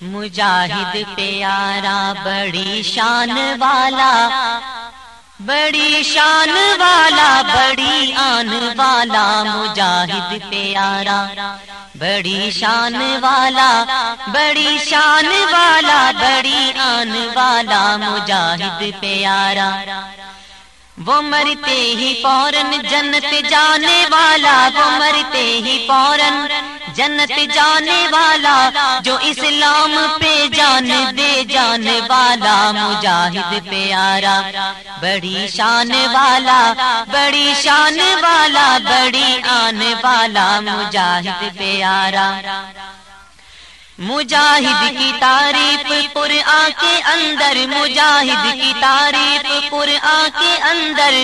مجاہد پیارا، بڑی شان والا، بڑی شان والا، بڑی آن والا، مجاہد پیارا، بڑی شان والا، بڑی شان والا، بڑی آن والا، مجاہد پیارا۔ وہ مرتے ہی فورن جنت جانے والا، وہ مرتے ہی فورن جنت جانے والا، جو اسلام پہ جان دے جان والا، مجاہد پیارا بڑی شان والا، بڑی شان والا، بڑی آن والا، مجاہد پیارا مجاہد کی تعریف قرآن کے اندر، مجاہد کی تعریف قرآن کے اندر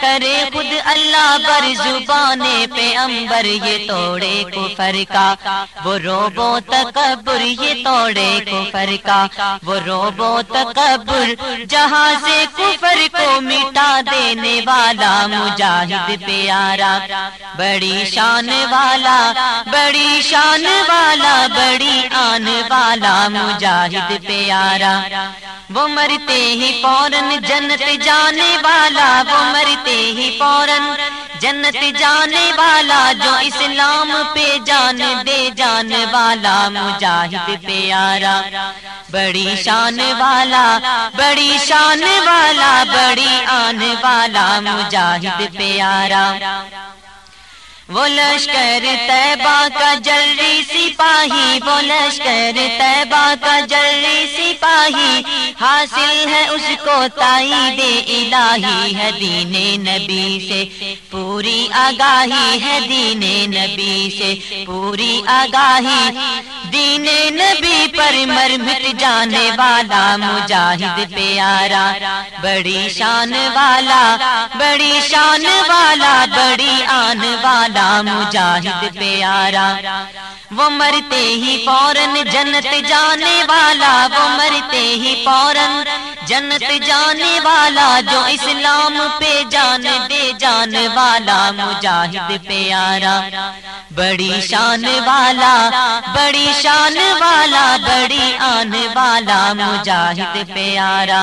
کرے خود اللہ پر زبان پہ امبر، یہ توڑے کو فرقا وہ روبو تکبر، یہ توڑے کو فرقا وہ روبو تکبر، جہاں سے کفر کو مٹا دینے والا مجاہد پیارا۔ بڑی شان والا، بڑی شان والا، بڑی آن والا مجاہد پیارا۔ وہ مرتے ہی فوراً جنت جانے والا، وہ مرتے ہی فوراً جنت جانے والا، جو اسلام پہ جان دے جان والا، مجاہد پیارا بڑی شان والا، بڑی شان والا، بڑی آن والا، مجاہد پیارا وہ لشکر طیبہ کا جلری سپاہی، وہ لشکر طیبہ کا جلری سپاہی حاصل ہے اس کو تائی دے الہی ہے دین نبی سے۔ پوری آگاہی ہے دین نبی سے۔ پوری آگاہی دین نبی پر مر مٹ جانے والا مجاہد پیارا۔ بڑی شان والا، بڑی شان والا، بڑی آن والا مجاہد پیارا۔ وہ مرتے ہی فوراً جنت جانے والا، وہ مرتے ہی فوراً جنت جانے والا، جو اسلام پہ جان دے جان والا، مجاہد پیارا بڑی شان والا، بڑی شان والا، بڑی آن والا، مجاہد پیارا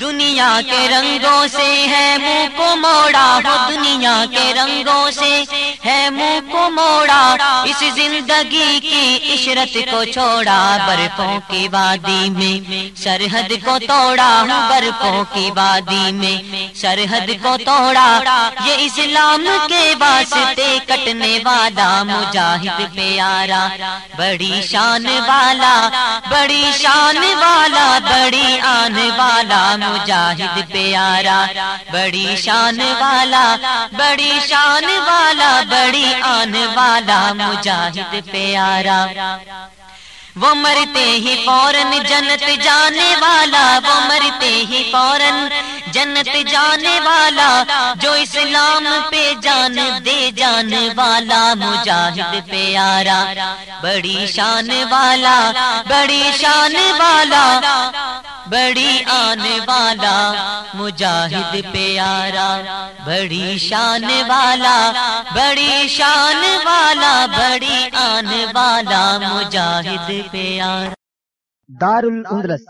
دنیا کے رنگوں سے ہے منہ کو موڑا ہو دنیا کے رنگوں سے ہے منہ کو موڑا، اس زندگی کی عشرت کو چھوڑا۔ برفوں کی وادی میں سرحد کو توڑا ہوں، برفوں کی وادی میں سرحد کو توڑا۔ یہ اسلام کے واسطے کٹنے والا، مجاہد پیارا۔ بڑی شان والا، بڑی شان والا، بڑی آن والا، مجاہد پیارا۔ بڑی شان والا۔ بڑی شان والا، بڑی آن والا، مجاہد پیارا۔ وہ مرتے ہی فوراً جنت جانے والا، وہ مرتے ہی فوراً جنت جانے والا، جو اسلام پہ جان دے جان والا، مجاہد پیارا بڑی شان والا، بڑی شان والا، بڑی آنے والا، مجاہد پیارا بڑی شان والا، بڑی شان والا، بڑی آن والا، مجاہد پیارا دار الاندلس